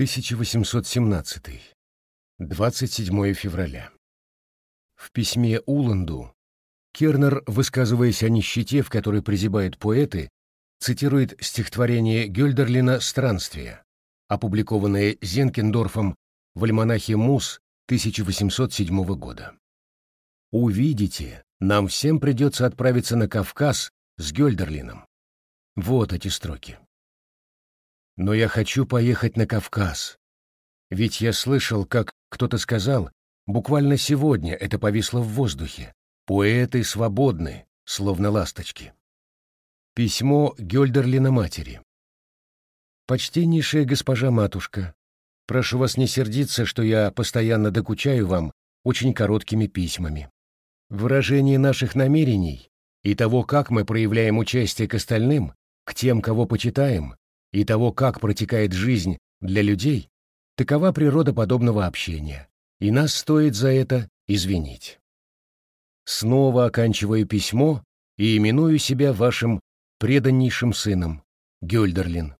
1817. 27 февраля. В письме Уланду Кернер, высказываясь о нищете, в которой прозябают поэты, цитирует стихотворение Гёльдерлина «Странствие», опубликованное Зенкендорфом в альманахе «Мус» 1807 года. «Увидите, нам всем придется отправиться на Кавказ с Гёльдерлином». Вот эти строки. Но я хочу поехать на Кавказ. Ведь я слышал, как кто-то сказал, буквально сегодня это повисло в воздухе. Поэты свободны, словно ласточки. Письмо Гёльдерлина матери. Почтеннейшая госпожа-матушка, прошу вас не сердиться, что я постоянно докучаю вам очень короткими письмами. Выражение наших намерений и того, как мы проявляем участие к остальным, к тем, кого почитаем, и того, как протекает жизнь для людей, такова природа подобного общения, и нас стоит за это извинить. Снова оканчиваю письмо и именую себя вашим преданнейшим сыном, Гёльдерлин.